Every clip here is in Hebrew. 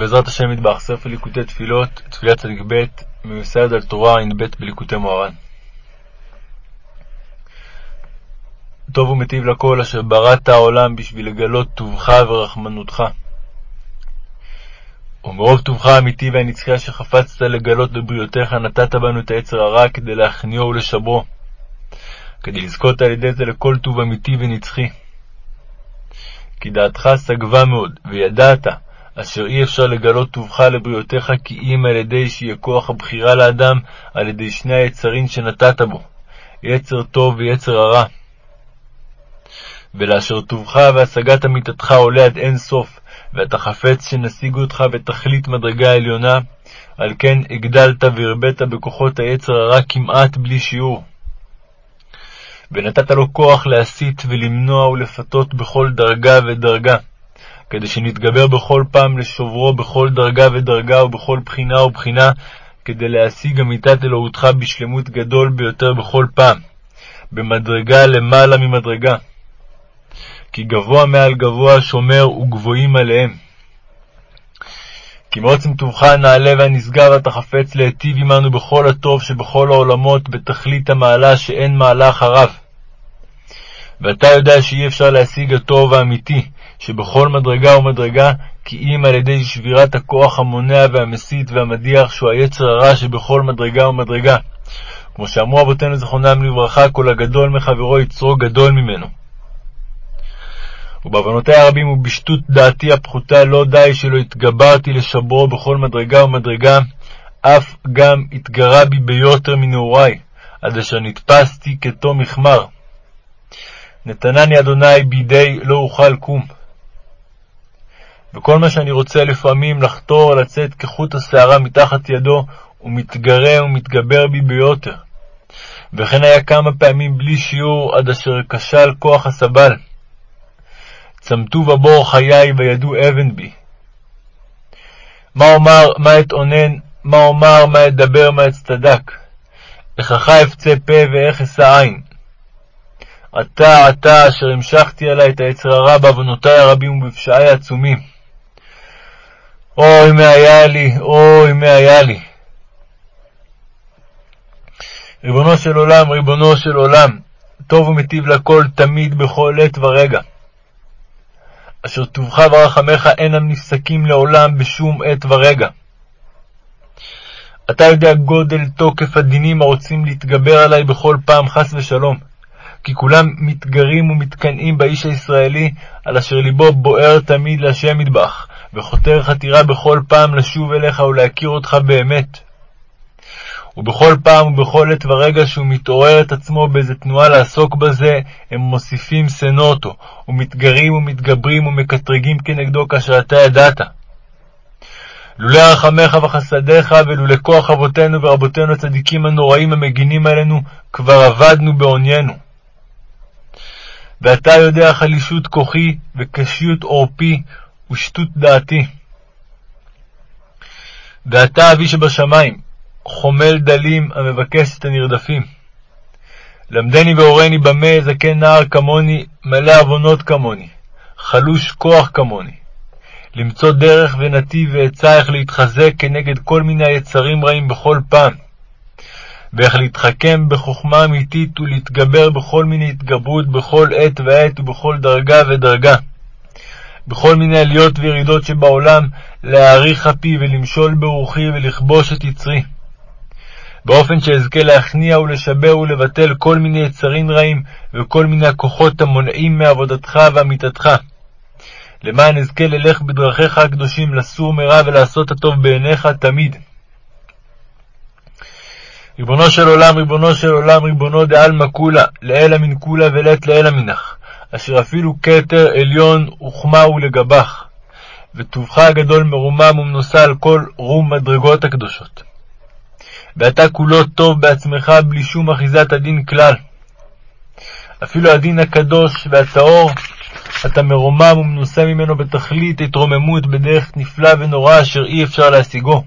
בעזרת השם יתברך, ספר ליקוטי תפילות, תפילת צדיק ב', מיוסד על תורה ע"ב בליקוטי מוהר"ן. טוב ומטיב לכל אשר בראת העולם בשביל לגלות טובך ורחמנותך. ומרוב טובך האמיתי והנצחי אשר חפצת לגלות בבריאותיך, נתת בנו את היצר הרע כדי להכניעו ולשברו, כדי לזכות על ידי זה לכל טוב אמיתי ונצחי. כי דעתך סגבה מאוד, וידעת אשר אי אפשר לגלות טובך לבריאותיך כי אם על ידי שיהיה כוח הבחירה לאדם על ידי שני היצרים שנתת בו, יצר טוב ויצר הרע. ולאשר טובך והשגת אמיתתך עולה עד אין סוף, ואתה חפץ שנשיג אותך בתכלית מדרגה עליונה, על כן הגדלת והרבית בכוחות היצר הרע כמעט בלי שיעור. ונתת לו כוח להסית ולמנוע ולפתות בכל דרגה ודרגה, כדי שנתגבר בכל פעם לשוברו בכל דרגה ודרגה ובכל בחינה ובחינה, כדי להשיג אמיתת אלוהותך בשלמות גדול ביותר בכל פעם, במדרגה למעלה ממדרגה. כי גבוה מעל גבוה שומר וגבוהים עליהם. כי מעוצם טובך הנעלה והנשגב אתה חפץ להיטיב עמנו בכל הטוב שבכל העולמות, בתכלית המעלה שאין מעלה אחריו. ואתה יודע שאי אפשר להשיג הטוב האמיתי, שבכל מדרגה ומדרגה, כי אם על ידי שבירת הכוח המונע והמסית והמדיח, שהוא היצר הרע שבכל מדרגה ומדרגה. כמו שאמרו אבותינו זכרונם לברכה, כל הגדול מחברו יצרו גדול ממנו. ובעוונותי הרבים ובשטות דעתי הפחותה לא די שלא התגברתי לשברו בכל מדרגה ומדרגה, אף גם התגרה בי ביותר מנעורי, עד אשר נתפסתי כתום מכמר. נתנני אדוני בידי לא אוכל קום. וכל מה שאני רוצה לפעמים לחתור לצאת כחוט השערה מתחת ידו, הוא מתגרה ומתגבר בי ביותר. וכן היה כמה פעמים בלי שיעור, עד אשר כשל כוח הסבל. צמתו בבור חיי וידעו אבן בי. מה אומר, מה אתאונן, מה אומר, מה אדבר, מה אצטדק. איכך אפצה פה ואיך אשא עין. עתה עתה אשר המשכתי עלי את היצר הרע בעוונותי הרבים ובפשעי העצומים. אוי מה היה לי, אוי מה היה לי. ריבונו של עולם, ריבונו של עולם, טוב ומיטיב לכל תמיד בכל עת ורגע. אשר טובך ורחמך אינם נפסקים לעולם בשום עת ורגע. אתה יודע גודל תוקף הדינים הרוצים להתגבר עלי בכל פעם, חס ושלום. כי כולם מתגרים ומתקנאים באיש הישראלי, על אשר ליבו בוער תמיד להשם מטבח, וחותר חתירה בכל פעם לשוב אליך ולהכיר אותך באמת. ובכל פעם ובכל עת ורגע שהוא מתעורר את עצמו באיזה תנועה לעסוק בזה, הם מוסיפים אותו, ומתגרים ומתגברים ומקטרגים כנגדו כאשר אתה ידעת. לולא רחמך וחסדיך ולולא כוח אבותינו ורבותינו הצדיקים הנוראים המגינים עלינו, כבר אבדנו בעוניינו. ואתה יודע חלישות כוחי וקשיות עורפי ושטות דעתי. ואתה אבי שבשמיים, חומל דלים המבקש את הנרדפים. למדני והורני במה זקן נער כמוני, מלא עוונות כמוני, חלוש כוח כמוני. למצוא דרך ונתיב ועצה איך להתחזק כנגד כל מיני יצרים רעים בכל פעם. ואיך להתחכם בחוכמה אמיתית ולהתגבר בכל מיני התגברות בכל עת ועת ובכל דרגה ודרגה. בכל מיני עליות וירידות שבעולם, להעריך אפי ולמשול ברוחי ולכבוש את יצרי. באופן שאזכה להכניע ולשבר ולבטל כל מיני יצרים רעים וכל מיני הכוחות המונעים מעבודתך ואמיתתך. למען אזכה ללך בדרכיך הקדושים, לסור מרע ולעשות הטוב בעיניך תמיד. ריבונו של עולם, ריבונו של עולם, ריבונו דעלמא כולה, לעילא מן כולה ולית לעילא מנך, אשר אפילו כתר עליון הוא לגבך, וטובך הגדול מרומם ומנוסה על כל רום מדרגות הקדושות. ואתה כולו טוב בעצמך בלי שום אחיזת הדין כלל. אפילו הדין הקדוש והטהור, אתה מרומם ומנוסה ממנו בתכלית התרוממות בדרך נפלא ונורא אשר אי אפשר להשיגו.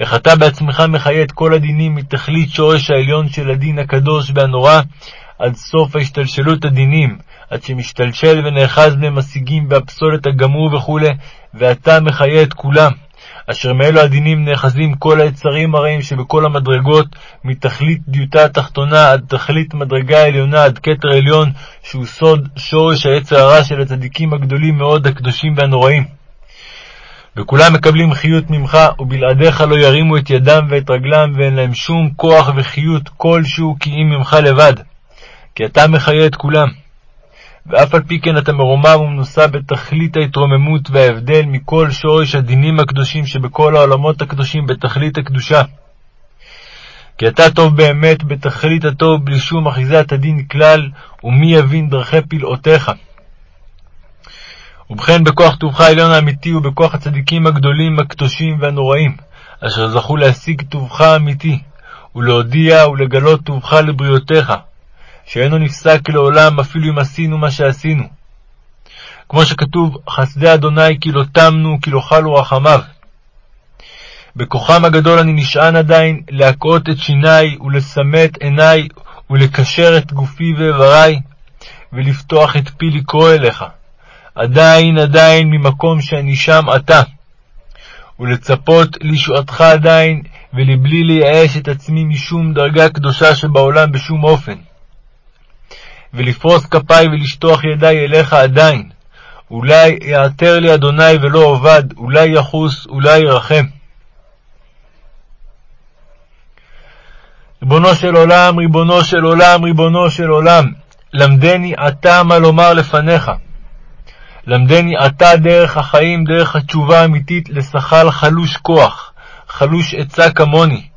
איך אתה בעצמך מחיה את כל הדינים מתכלית שורש העליון של הדין הקדוש והנורא עד סוף ההשתלשלות הדינים, עד שמשתלשל ונאחז בהם השיגים והפסולת הגמור וכו', ואתה מחיה את כולם, אשר מאלו הדינים נאחזים כל היצרים הרעים שבכל המדרגות, מתכלית דיוטה התחתונה עד תכלית מדרגה עליונה עד כתר עליון, שהוא סוד שורש היצר הרע של הצדיקים הגדולים מאוד, הקדושים והנוראים. וכולם מקבלים חיות ממך, ובלעדיך לא ירימו את ידם ואת רגלם, ואין להם שום כוח וחיות כלשהו כי אם ממך לבד, כי אתה מחיה את כולם. ואף על פי כן אתה מרומם ומנוסה בתכלית ההתרוממות וההבדל מכל שורש הדינים הקדושים שבכל העולמות הקדושים בתכלית הקדושה. כי אתה טוב באמת בתכלית הטוב בלי שום אחיזת הדין כלל, ומי יבין דרכי פלאותיך. ובכן בכוח טובך העליון האמיתי ובכוח הצדיקים הגדולים, הקדושים והנוראים, אשר זכו להשיג טובך האמיתי, ולהודיע ולגלות טובך לבריאותיך, שאינו נפסק לעולם אפילו אם עשינו מה שעשינו. כמו שכתוב, חסדי אדוני כי לא תמנו, כי לא חלו רחמיו. בכוחם הגדול אני נשען עדיין להכאות את שיני ולסמא את עיני ולקשר את גופי ואיברי ולפתוח את פי לקרוא אליך. עדיין עדיין ממקום שאני שם עתה. ולצפות לישועתך עדיין, ולבלי לייאש את עצמי משום דרגה קדושה שבעולם בשום אופן. ולפרוס כפי ולשטוח ידי אליך עדיין. אולי יעתר לי אדוני ולא אבד, אולי יחוס, אולי ירחם. ריבונו של עולם, ריבונו של עולם, ריבונו של עולם, למדני עתה מה לומר לפניך. למדני עתה דרך החיים, דרך התשובה האמיתית לשכל חלוש כוח, חלוש עצה כמוני.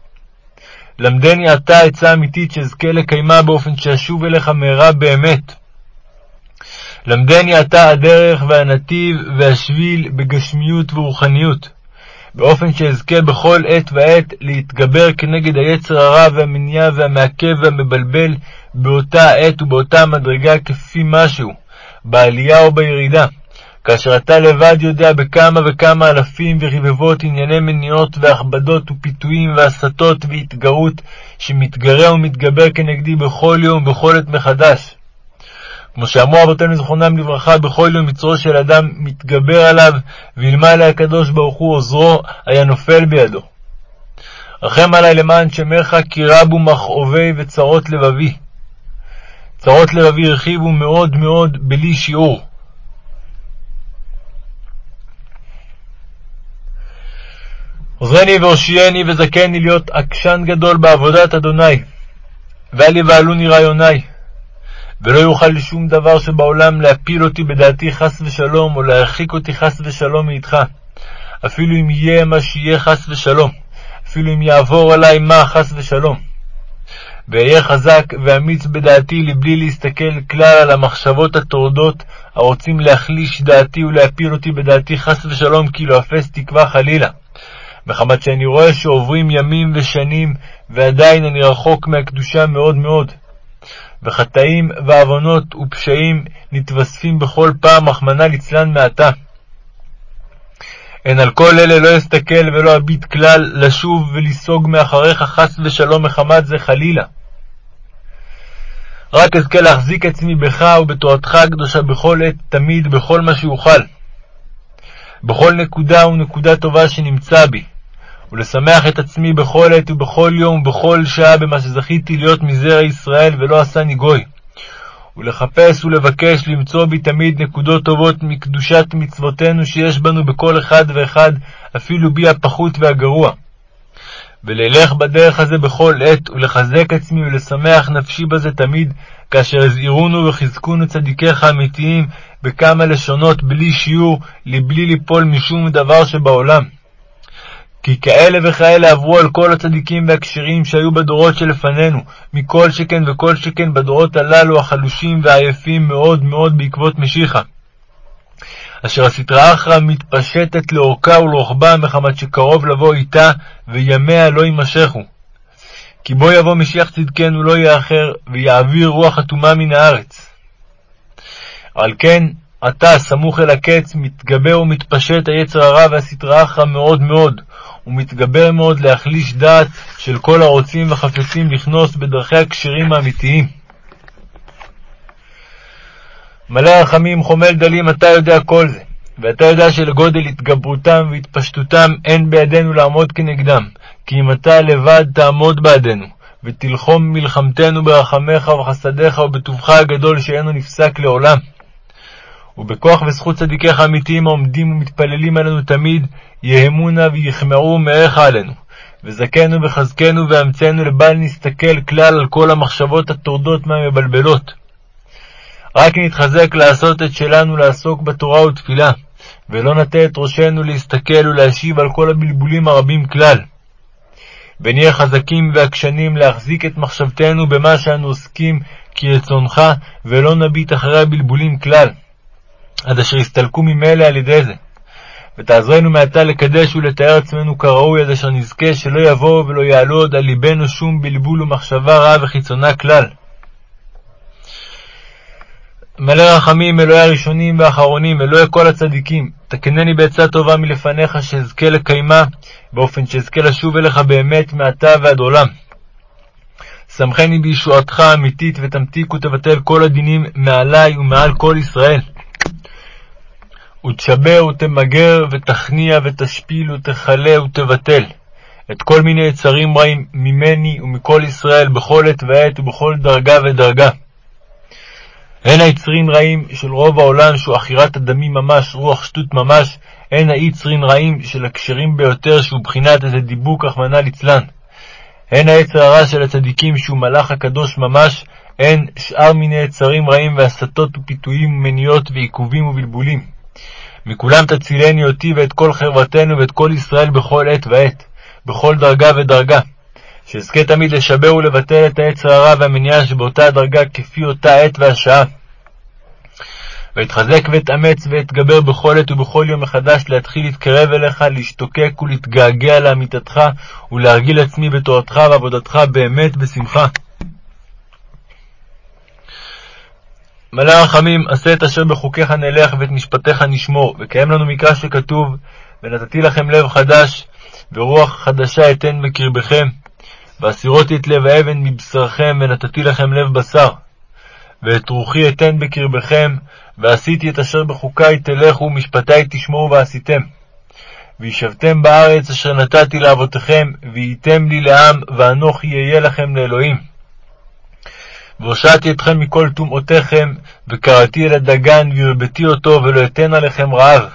למדני עתה עצה אמיתית שאזכה לקיימה באופן שאשוב אליך מהרה באמת. למדני עתה הדרך והנתיב והשביל בגשמיות ורוחניות, באופן שאזכה בכל עת ועת להתגבר כנגד היצר הרע והמניע והמעכב והמבלבל באותה עת ובאותה מדרגה כפי משהו, בעלייה או בירידה. כאשר אתה לבד יודע בכמה וכמה אלפים ורבבות ענייני מניעות והכבדות ופיתויים והסתות והתגרות שמתגרה ומתגבר כנגדי בכל יום ובכל עת מחדש. כמו שאמרו אבותינו זכרונם לברכה, בכל יום מצרו של אדם מתגבר עליו, ואלמלא הקדוש ברוך הוא עוזרו, היה נופל בידו. רחם עלי למען שמך, כי רבו מכאובי וצרות לבבי. צרות לבבי הרחיבו מאוד מאוד בלי שיעור. עוזרני והושיעני וזכני להיות עקשן גדול בעבודת אדוני, ואל יבהלוני רעיוני, ולא יוכל לשום דבר שבעולם להפיל אותי בדעתי חס ושלום, או להרחיק אותי חס ושלום מאיתך, אפילו אם יהיה מה שיהיה חס ושלום, אפילו אם יעבור עלי מה חס ושלום. ואהיה חזק ואמיץ בדעתי לבלי להסתכל כלל על המחשבות הטורדות הרוצים להחליש דעתי ולהפיל אותי בדעתי חס ושלום, כי לא אפס תקווה חלילה. מחמת שאני רואה שעוברים ימים ושנים, ועדיין אני רחוק מהקדושה מאוד מאוד. וחטאים ועוונות ופשעים נתווספים בכל פעם, רחמנא ליצלן מעתה. הן על כל אלה לא אסתכל ולא אביט כלל, לשוב ולסוג מאחריך חס ושלום מחמת זה חלילה. רק אזכה להחזיק עצמי בך ובתורתך הקדושה בכל עת, תמיד, בכל מה שאוכל. בכל נקודה ונקודה טובה שנמצא בי, ולשמח את עצמי בכל עת ובכל יום ובכל שעה במה שזכיתי להיות מזרע ישראל ולא עשני גוי, ולחפש ולבקש למצוא בי תמיד נקודות טובות מקדושת מצוותינו שיש בנו בכל אחד ואחד, אפילו בי הפחות והגרוע. וללך בדרך הזה בכל עת, ולחזק עצמי ולשמח נפשי בזה תמיד, כאשר הזהירונו וחזקונו צדיקיך האמיתיים בכמה לשונות בלי שיעור, לבלי ליפול משום דבר שבעולם. כי כאלה וכאלה עברו על כל הצדיקים והכשרים שהיו בדורות שלפנינו, מכל שכן וכל שכן בדורות הללו החלושים והעייפים מאוד מאוד בעקבות משיחה. אשר הסטרא אחרא מתפשטת לאורכה ולרוחבה מחמת שקרוב לבוא איתה, וימיה לא יימשכו. כי בוא יבוא משיח צדקנו לא יאחר, ויעביר רוח אטומה מן הארץ. על כן, עתה, סמוך אל הקץ, מתגבר ומתפשט היצר הרע והסטרא אחרא מאוד מאוד, ומתגבר מאוד להחליש דעת של כל הרוצים וחפצים לכנוס בדרכי הכשרים האמיתיים. מלא רחמים, חומל דלים, אתה יודע כל זה. ואתה יודע שלגודל התגברותם והתפשטותם אין בידינו לעמוד כנגדם, כי אם אתה לבד תעמוד בעדנו, ותלחום מלחמתנו ברחמיך ובחסדיך ובטובך הגדול שאינו נפסק לעולם. ובכוח וזכות צדיקיך האמיתיים העומדים ומתפללים עלינו תמיד, יהמונה ויחמעו מערך עלינו. וזכנו וחזקנו ואמצנו לבל נסתכל כלל על כל המחשבות הטורדות מהמבלבלות. רק נתחזק לעשות את שלנו לעסוק בתורה ותפילה, ולא נטה את ראשנו להסתכל ולהשיב על כל הבלבולים הרבים כלל. ונהיה חזקים ועקשנים להחזיק את מחשבתנו במה שאנו עוסקים כרצונך, ולא נביט אחרי הבלבולים כלל, עד אשר יסתלקו ממילא על ידי זה. ותעזרנו מעתה לקדש ולתאר עצמנו כראוי, עד אשר נזכה שלא יבואו ולא יעלו עוד על ליבנו שום בלבול ומחשבה רעה וחיצונה כלל. מלא רחמים, אלוהי הראשונים והאחרונים, אלוהי כל הצדיקים, תקנני בעצה טובה מלפניך, שאזכה לקיימה, באופן שאזכה לשוב אליך באמת מעתה ועד עולם. שמחני בישועתך האמיתית, ותמתיק ותבטל כל הדינים מעלי ומעל כל ישראל. ותשבר ותמגר ותכניע ותשפיל ותכלה ותבטל את כל מיני יצרים רעים ממני ומכל ישראל בכל עת ועת ובכל דרגה ודרגה. הן היצרים רעים של רוב העולם שהוא עכירת הדמים ממש, רוח שטות ממש, הן היצרים רעים של הכשרים ביותר שהוא בחינת איזה דיבוק רחמנא ליצלן. הן היצר הרע של הצדיקים שהוא מלאך הקדוש ממש, הן שאר מיני יצרים רעים והסתות ופיתויים ומניעות ועיכובים ובלבולים. מכולם תצילני אותי ואת כל חברתנו ואת כל ישראל בכל עת ועת, בכל דרגה ודרגה. שאזכה תמיד לשבר ולבטל את העץ הרע והמניעה שבאותה הדרגה כפי אותה עת והשעה. ואתחזק ואתאמץ ואתגבר בכל עת ובכל יום מחדש להתחיל להתקרב אליך, להשתוקק ולהתגעגע לאמיתתך ולהרגיל עצמי בתורתך ועבודתך באמת בשמחה. מלא רחמים, עשה את אשר בחוקיך נלך ואת משפטיך נשמור, וקיים לנו מקרא שכתוב, ונתתי לכם לב חדש, ורוח חדשה אתן בקרבכם, והסירותי את לב האבן מבשרכם, ונתתי לכם לב בשר. ואת רוחי אתן בקרבכם, ועשיתי את אשר בחוקי תלכו, ומשפטי תשמעו ועשיתם. וישבתם בארץ אשר נתתי לאבותיכם, והייתם לי לעם, ואנוכי אהיה לכם לאלוהים. והושעתי אתכם מכל טומאותיכם, וקראתי אל הדגן, והרביתי אותו, ולא אתן עליכם רעב.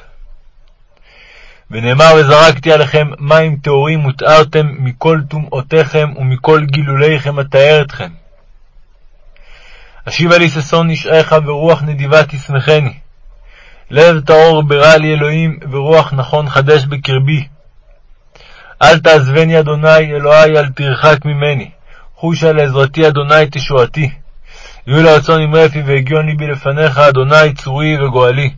ונאמר וזרקתי עליכם מים טהורים, ותארתם מכל טומאותיכם ומכל גילוליכם אתאר אתכם. אשיבה לי ששון נשעך, ורוח נדיבה תשמחני. לב טהור ברע לי אלוהים, ורוח נכון חדש בקרבי. אל תעזבני, אדוני, אלוהי, אל תרחק ממני. חושה לעזרתי, אדוני תשועתי. יהיו לרצון אמרי פי והגיון ליבי לפניך, אדוני צורי וגואלי.